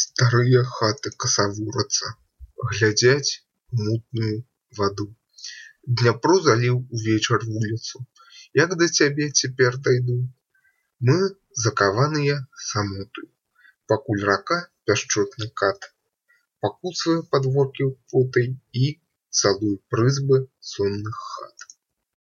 Старыя хаты касавурацца, глядзяць у мутную ваду. Дняпро заліў увечар вуліцу. Як да цябе цяпер дайду? Мы закаваныя самотаю, пакуль рака пяшчотны кат пакуцвае падворкі потай і цалуе прызбы сонных.